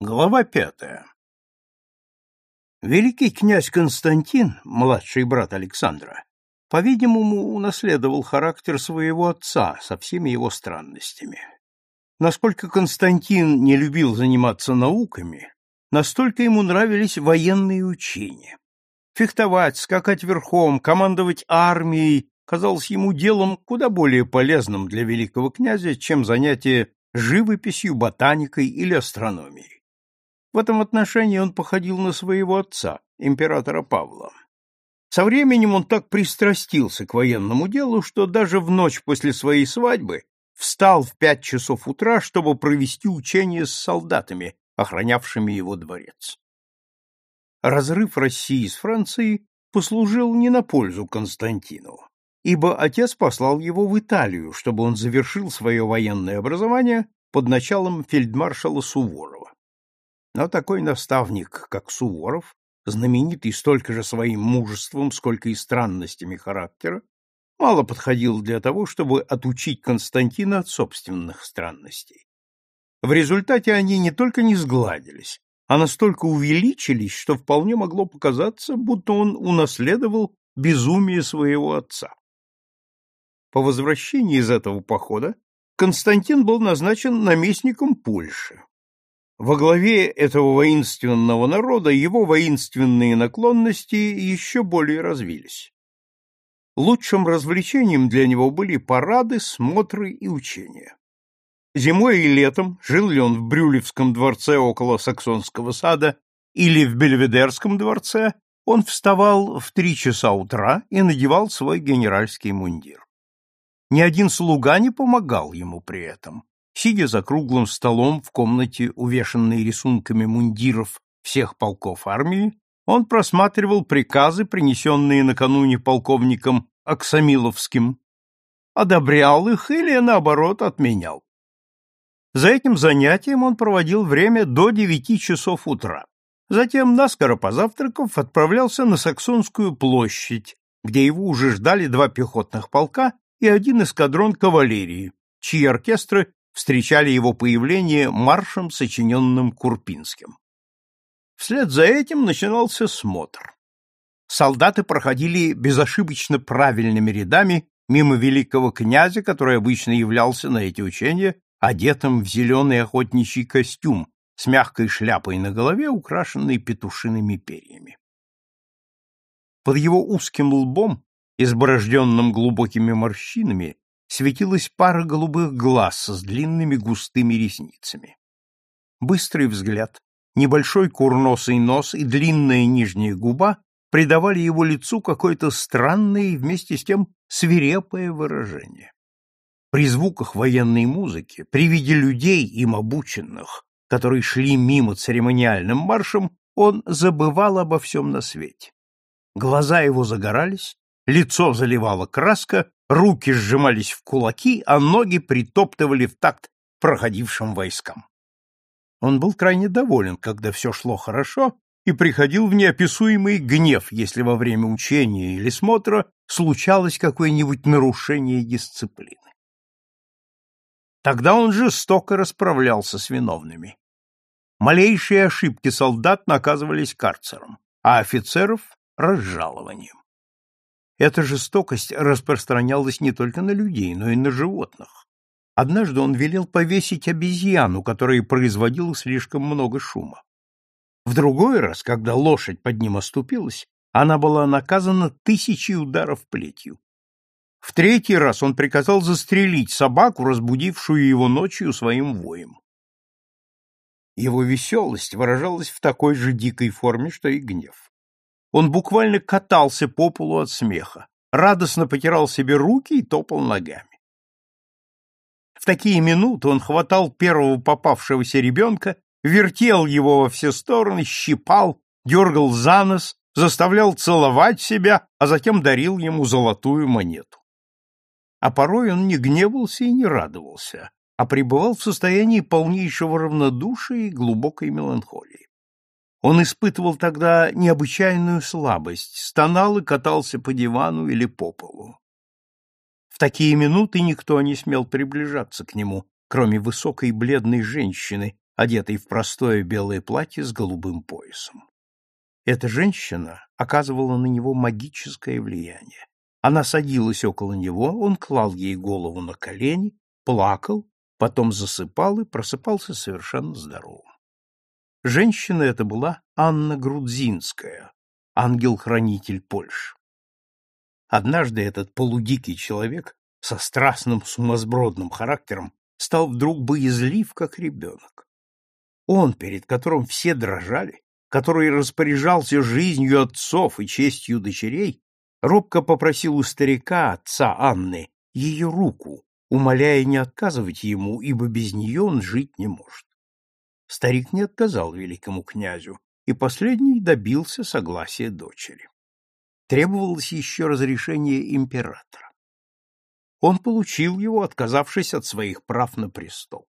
Глава пятая Великий князь Константин, младший брат Александра, по-видимому, унаследовал характер своего отца со всеми его странностями. Насколько Константин не любил заниматься науками, настолько ему нравились военные учения. Фехтовать, скакать верхом, командовать армией казалось ему делом куда более полезным для великого князя, чем занятие живописью, ботаникой или астрономией. В этом отношении он походил на своего отца, императора Павла. Со временем он так пристрастился к военному делу, что даже в ночь после своей свадьбы встал в пять часов утра, чтобы провести учение с солдатами, охранявшими его дворец. Разрыв России с Францией послужил не на пользу Константину ибо отец послал его в Италию, чтобы он завершил свое военное образование под началом фельдмаршала Суворова. Но такой наставник, как Суворов, знаменитый столько же своим мужеством, сколько и странностями характера, мало подходил для того, чтобы отучить Константина от собственных странностей. В результате они не только не сгладились, а настолько увеличились, что вполне могло показаться, будто он унаследовал безумие своего отца. По возвращении из этого похода Константин был назначен наместником Польши. Во главе этого воинственного народа его воинственные наклонности еще более развились. Лучшим развлечением для него были парады, смотры и учения. Зимой и летом, жил ли он в Брюлевском дворце около Саксонского сада или в Бельведерском дворце, он вставал в три часа утра и надевал свой генеральский мундир. Ни один слуга не помогал ему при этом. Сидя за круглым столом в комнате, увешанной рисунками мундиров всех полков армии, он просматривал приказы, принесенные накануне полковником Аксамиловским, одобрял их или, наоборот, отменял. За этим занятием он проводил время до девяти часов утра. Затем, наскоро позавтракав, отправлялся на Саксонскую площадь, где его уже ждали два пехотных полка и один эскадрон кавалерии, чьи оркестры встречали его появление маршем, сочиненным Курпинским. Вслед за этим начинался смотр. Солдаты проходили безошибочно правильными рядами мимо великого князя, который обычно являлся на эти учения одетым в зеленый охотничий костюм с мягкой шляпой на голове, украшенной петушиными перьями. Под его узким лбом изборожденном глубокими морщинами, светилась пара голубых глаз с длинными густыми ресницами. Быстрый взгляд, небольшой курносый нос и длинная нижняя губа придавали его лицу какое-то странное и вместе с тем свирепое выражение. При звуках военной музыки, при виде людей, им обученных, которые шли мимо церемониальным маршем, он забывал обо всем на свете. Глаза его загорались, лицо заливала краска, руки сжимались в кулаки, а ноги притоптывали в такт проходившим войскам. Он был крайне доволен, когда все шло хорошо, и приходил в неописуемый гнев, если во время учения или смотра случалось какое-нибудь нарушение дисциплины. Тогда он жестоко расправлялся с виновными. Малейшие ошибки солдат наказывались карцером, а офицеров — разжалованием. Эта жестокость распространялась не только на людей, но и на животных. Однажды он велел повесить обезьяну, которая производила слишком много шума. В другой раз, когда лошадь под ним оступилась, она была наказана тысячей ударов плетью. В третий раз он приказал застрелить собаку, разбудившую его ночью своим воем. Его веселость выражалась в такой же дикой форме, что и гнев. Он буквально катался по полу от смеха, радостно потирал себе руки и топал ногами. В такие минуты он хватал первого попавшегося ребенка, вертел его во все стороны, щипал, дергал за нос, заставлял целовать себя, а затем дарил ему золотую монету. А порой он не гневался и не радовался, а пребывал в состоянии полнейшего равнодушия и глубокой меланхолии. Он испытывал тогда необычайную слабость, стонал и катался по дивану или по полу. В такие минуты никто не смел приближаться к нему, кроме высокой бледной женщины, одетой в простое белое платье с голубым поясом. Эта женщина оказывала на него магическое влияние. Она садилась около него, он клал ей голову на колени, плакал, потом засыпал и просыпался совершенно здоровым. Женщина эта была Анна Грудзинская, ангел-хранитель Польши. Однажды этот полудикий человек со страстным сумасбродным характером стал вдруг боязлив, как ребенок. Он, перед которым все дрожали, который распоряжался жизнью отцов и честью дочерей, робко попросил у старика, отца Анны, ее руку, умоляя не отказывать ему, ибо без нее он жить не может. Старик не отказал великому князю, и последний добился согласия дочери. Требовалось еще разрешение императора. Он получил его, отказавшись от своих прав на престол.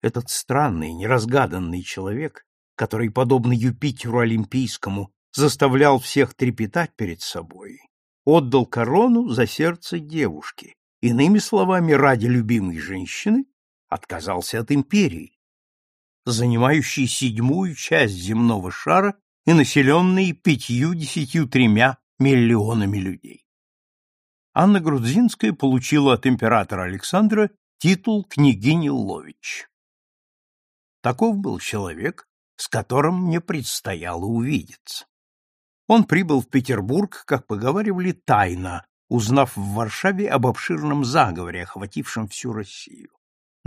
Этот странный, неразгаданный человек, который, подобно Юпитеру Олимпийскому, заставлял всех трепетать перед собой, отдал корону за сердце девушки, иными словами, ради любимой женщины отказался от империи, занимающей седьмую часть земного шара и населенной пятью-десятью тремя миллионами людей. Анна Грудзинская получила от императора Александра титул княгини Лович. Таков был человек, с которым мне предстояло увидеться. Он прибыл в Петербург, как поговаривали, тайно, узнав в Варшаве об обширном заговоре, охватившем всю Россию.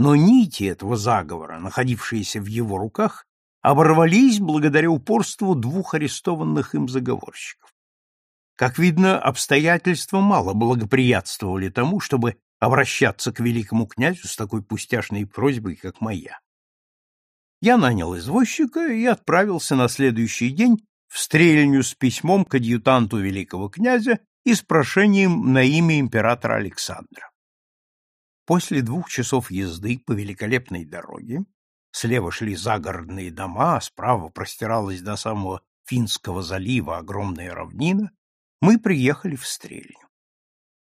Но нити этого заговора, находившиеся в его руках, оборвались благодаря упорству двух арестованных им заговорщиков. Как видно, обстоятельства мало благоприятствовали тому, чтобы обращаться к великому князю с такой пустяшной просьбой, как моя. Я нанял извозчика и отправился на следующий день в стрельню с письмом к адъютанту великого князя и с прошением на имя императора Александра. После двух часов езды по великолепной дороге слева шли загородные дома, а справа простиралась до самого Финского залива огромная равнина, мы приехали в Стрельню.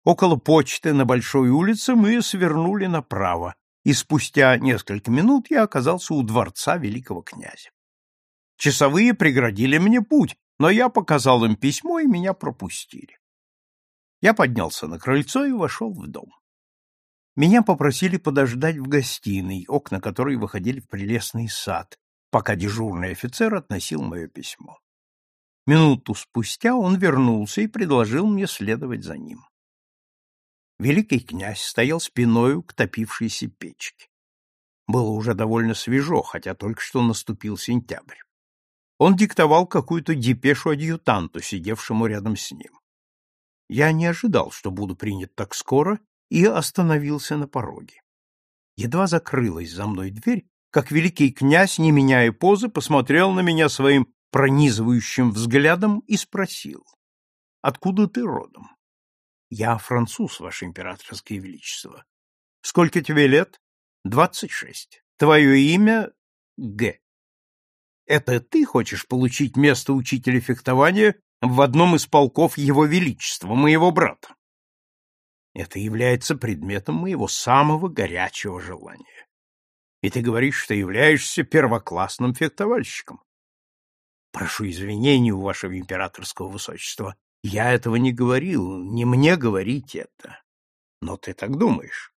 Около почты на Большой улице мы свернули направо, и спустя несколько минут я оказался у дворца великого князя. Часовые преградили мне путь, но я показал им письмо, и меня пропустили. Я поднялся на крыльцо и вошел в дом. Меня попросили подождать в гостиной, окна которой выходили в прелестный сад, пока дежурный офицер относил мое письмо. Минуту спустя он вернулся и предложил мне следовать за ним. Великий князь стоял спиною к топившейся печке. Было уже довольно свежо, хотя только что наступил сентябрь. Он диктовал какую-то депешу адъютанту, сидевшему рядом с ним. Я не ожидал, что буду принят так скоро, и остановился на пороге. Едва закрылась за мной дверь, как великий князь, не меняя позы, посмотрел на меня своим пронизывающим взглядом и спросил, «Откуда ты родом?» «Я француз, ваше императорское величество». «Сколько тебе лет?» «Двадцать шесть. Твое имя?» «Г». Это ты хочешь получить место учителя фехтования в одном из полков Его Величества, моего брата? Это является предметом моего самого горячего желания. И ты говоришь, что являешься первоклассным фехтовальщиком. Прошу извинений у вашего императорского высочества. Я этого не говорил, не мне говорить это. Но ты так думаешь.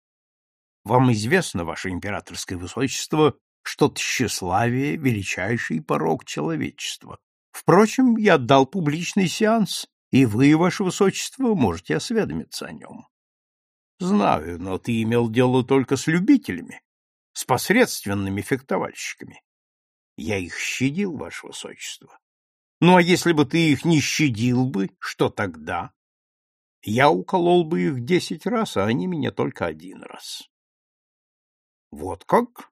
Вам известно, ваше императорское высочество, что тщеславие — величайший порог человечества. Впрочем, я дал публичный сеанс, и вы, ваше высочество, можете осведомиться о нем. Знаю, но ты имел дело только с любителями, с посредственными фехтовальщиками. Я их щадил, ваше высочество. Ну, а если бы ты их не щадил бы, что тогда? Я уколол бы их десять раз, а они меня только один раз. Вот как?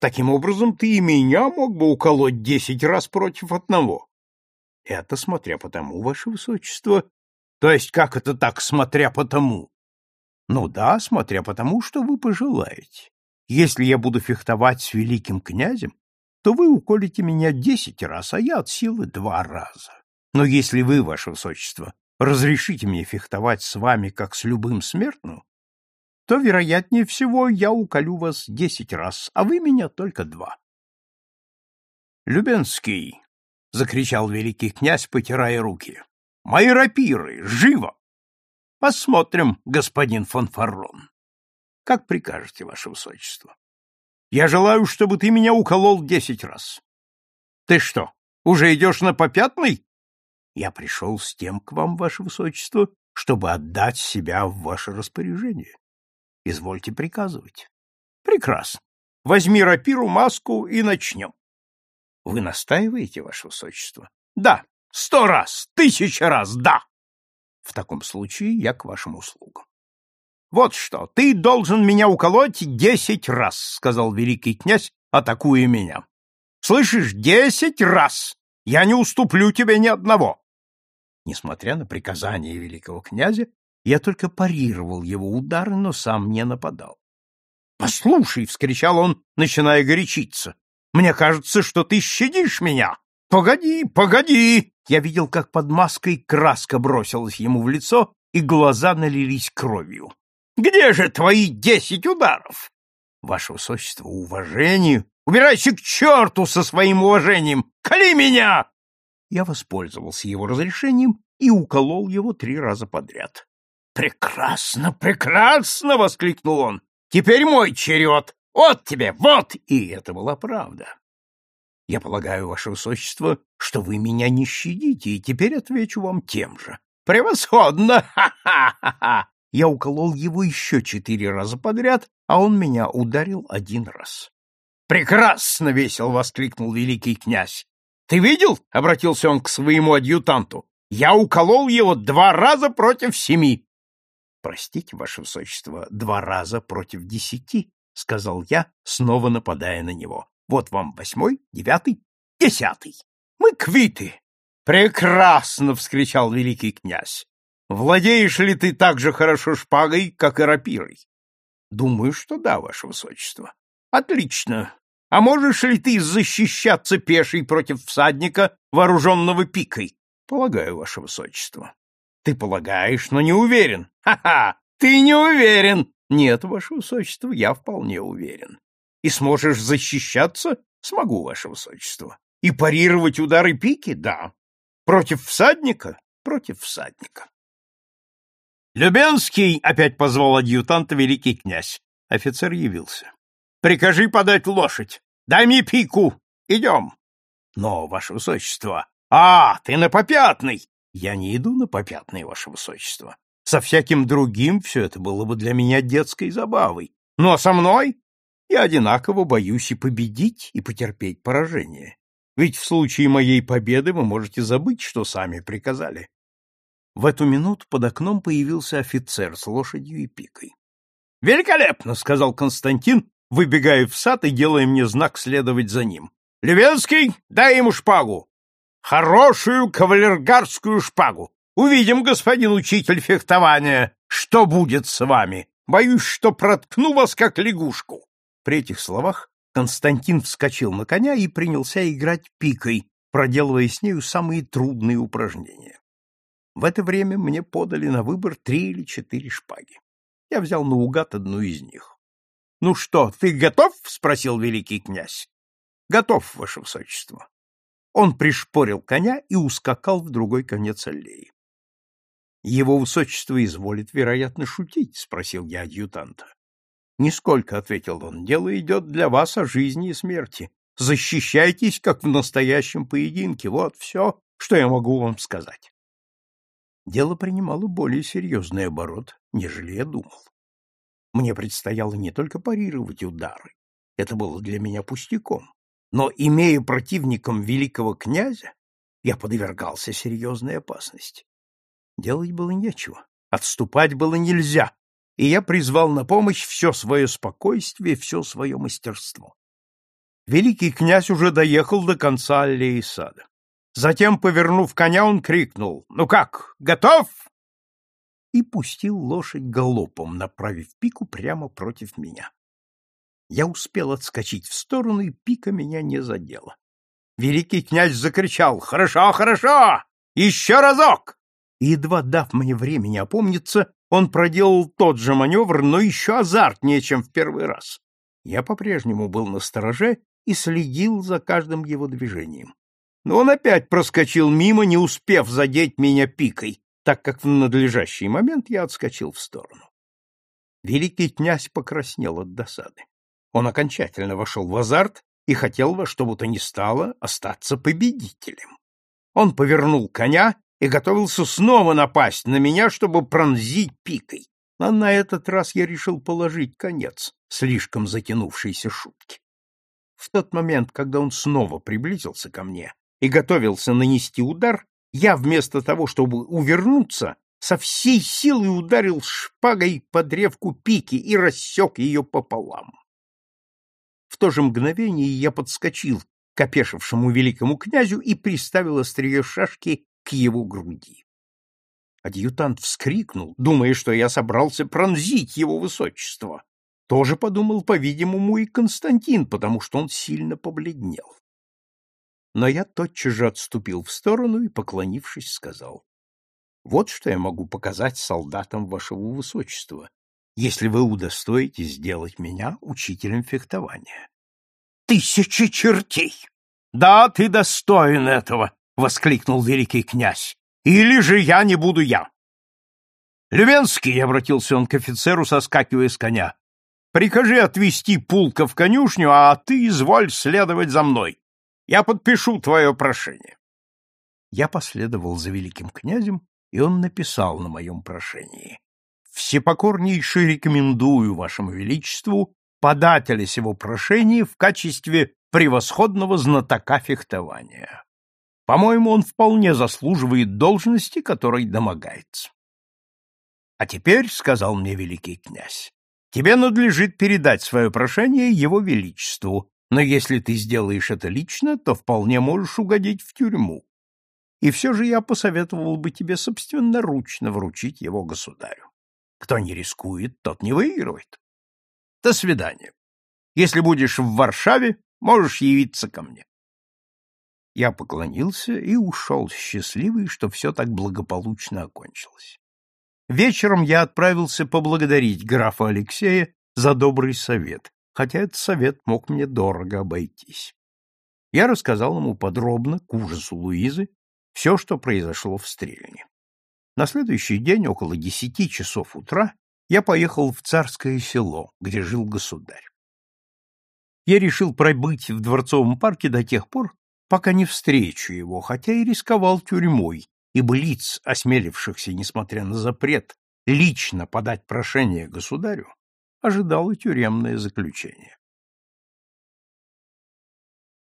Таким образом, ты и меня мог бы уколоть десять раз против одного. Это смотря по тому, ваше высочество. То есть как это так, смотря по тому? Ну да, смотря по тому, что вы пожелаете. Если я буду фехтовать с великим князем, то вы уколите меня десять раз, а я от силы два раза. Но если вы, ваше высочество, разрешите мне фехтовать с вами, как с любым смертным, то, вероятнее всего, я уколю вас десять раз, а вы меня только два. Любенский, — закричал великий князь, потирая руки, — мои рапиры, живо! Посмотрим, господин фанфарон. Как прикажете, ваше высочество. Я желаю, чтобы ты меня уколол десять раз. Ты что, уже идешь на попятный? Я пришел с тем к вам, ваше высочество, чтобы отдать себя в ваше распоряжение. Извольте приказывать. Прекрасно. Возьми рапиру, маску и начнем. Вы настаиваете, ваше высочество? Да. Сто раз, тысяча раз, да. В таком случае я к вашим услугам. Вот что, ты должен меня уколоть десять раз, сказал великий князь, атакуя меня. Слышишь, десять раз! Я не уступлю тебе ни одного. Несмотря на приказание великого князя, я только парировал его удары, но сам не нападал. «Послушай!» — вскричал он, начиная горячиться. «Мне кажется, что ты щадишь меня! Погоди, погоди!» Я видел, как под маской краска бросилась ему в лицо, и глаза налились кровью. «Где же твои десять ударов?» «Ваше высочество, уважению!» «Убирайся к черту со своим уважением! Кали меня!» Я воспользовался его разрешением и уколол его три раза подряд. «Прекрасно, прекрасно!» — воскликнул он. «Теперь мой черед! Вот тебе, вот!» И это была правда. Я полагаю, ваше высочество, что вы меня не щадите, и теперь отвечу вам тем же. Превосходно! Ха-ха-ха! Я уколол его еще четыре раза подряд, а он меня ударил один раз. Прекрасно весело воскликнул великий князь. Ты видел? обратился он к своему адъютанту. Я уколол его два раза против семи. Простите, ваше высочество, два раза против десяти, сказал я, снова нападая на него. Вот вам восьмой, девятый, десятый. Мы квиты. Прекрасно, вскричал великий князь. Владеешь ли ты так же хорошо шпагой, как и рапирой? Думаю, что да, ваше высочество. Отлично. А можешь ли ты защищаться пешей против всадника, вооруженного пикой? Полагаю, ваше высочество. Ты полагаешь, но не уверен. Ха-ха! Ты не уверен! Нет, ваше высочество, я вполне уверен. И сможешь защищаться? Смогу, ваше высочество. И парировать удары пики? Да. Против всадника? Против всадника. Любенский опять позвал адъютанта великий князь. Офицер явился. Прикажи подать лошадь. Дай мне пику. Идем. Но, ваше высочество. А, ты на попятный. Я не иду на попятный, ваше высочество. Со всяким другим все это было бы для меня детской забавой. Но со мной я одинаково боюсь и победить, и потерпеть поражение. Ведь в случае моей победы вы можете забыть, что сами приказали. В эту минуту под окном появился офицер с лошадью и пикой. «Великолепно!» — сказал Константин, выбегая в сад и делая мне знак следовать за ним. «Левенский, дай ему шпагу! Хорошую кавалергарскую шпагу! Увидим, господин учитель фехтования, что будет с вами! Боюсь, что проткну вас, как лягушку!» При этих словах Константин вскочил на коня и принялся играть пикой, проделывая с нею самые трудные упражнения. В это время мне подали на выбор три или четыре шпаги. Я взял наугад одну из них. — Ну что, ты готов? — спросил великий князь. — Готов, ваше высочество. Он пришпорил коня и ускакал в другой конец аллеи. — Его высочество изволит, вероятно, шутить? — спросил я адъютанта. — Нисколько, — ответил он, — дело идет для вас о жизни и смерти. Защищайтесь, как в настоящем поединке. Вот все, что я могу вам сказать дело принимало более серьезный оборот, нежели я думал. Мне предстояло не только парировать удары, это было для меня пустяком, но, имея противником великого князя, я подвергался серьезной опасности. Делать было нечего, отступать было нельзя, и я призвал на помощь все свое спокойствие, все свое мастерство. Великий князь уже доехал до конца аллеи сада. Затем, повернув коня, он крикнул «Ну как, готов?» и пустил лошадь галопом, направив пику прямо против меня. Я успел отскочить в сторону, и пика меня не задела. Великий князь закричал «Хорошо, хорошо! Еще разок!» И, едва дав мне времени опомниться, он проделал тот же маневр, но еще азартнее, чем в первый раз. Я по-прежнему был на стороже и следил за каждым его движением. Но он опять проскочил мимо, не успев задеть меня пикой, так как в надлежащий момент я отскочил в сторону. Великий князь покраснел от досады. Он окончательно вошел в азарт и хотел во что бы то ни стало остаться победителем. Он повернул коня и готовился снова напасть на меня, чтобы пронзить пикой. А на этот раз я решил положить конец слишком затянувшейся шутке. В тот момент, когда он снова приблизился ко мне и готовился нанести удар, я вместо того, чтобы увернуться, со всей силы ударил шпагой по древку пики и рассек ее пополам. В то же мгновение я подскочил к опешившему великому князю и приставил острие шашки к его груди. Адъютант вскрикнул, думая, что я собрался пронзить его высочество. Тоже подумал, по-видимому, и Константин, потому что он сильно побледнел. Но я тотчас же отступил в сторону и, поклонившись, сказал, «Вот что я могу показать солдатам вашего высочества, если вы удостоитесь сделать меня учителем фехтования». «Тысячи чертей! Да, ты достоин этого!» Воскликнул великий князь. Или же я не буду я. Лювенский, обратился он к офицеру, соскакивая с коня. Прикажи отвести пулка в конюшню, а ты изволь следовать за мной. Я подпишу твое прошение. Я последовал за великим князем, и он написал на моем прошении. Всепокорнейше рекомендую вашему величеству подателя сего прошения в качестве превосходного знатока фехтования. По-моему, он вполне заслуживает должности, которой домогается. А теперь, — сказал мне великий князь, — тебе надлежит передать свое прошение его величеству, но если ты сделаешь это лично, то вполне можешь угодить в тюрьму. И все же я посоветовал бы тебе собственноручно вручить его государю. Кто не рискует, тот не выигрывает. До свидания. Если будешь в Варшаве, можешь явиться ко мне. Я поклонился и ушел счастливый, что все так благополучно окончилось. Вечером я отправился поблагодарить графа Алексея за добрый совет, хотя этот совет мог мне дорого обойтись. Я рассказал ему подробно, к ужасу Луизы, все, что произошло в Стрельне. На следующий день, около десяти часов утра, я поехал в царское село, где жил государь. Я решил пробыть в дворцовом парке до тех пор, пока не встречу его, хотя и рисковал тюрьмой, ибо лиц, осмелившихся, несмотря на запрет, лично подать прошение государю, ожидало тюремное заключение.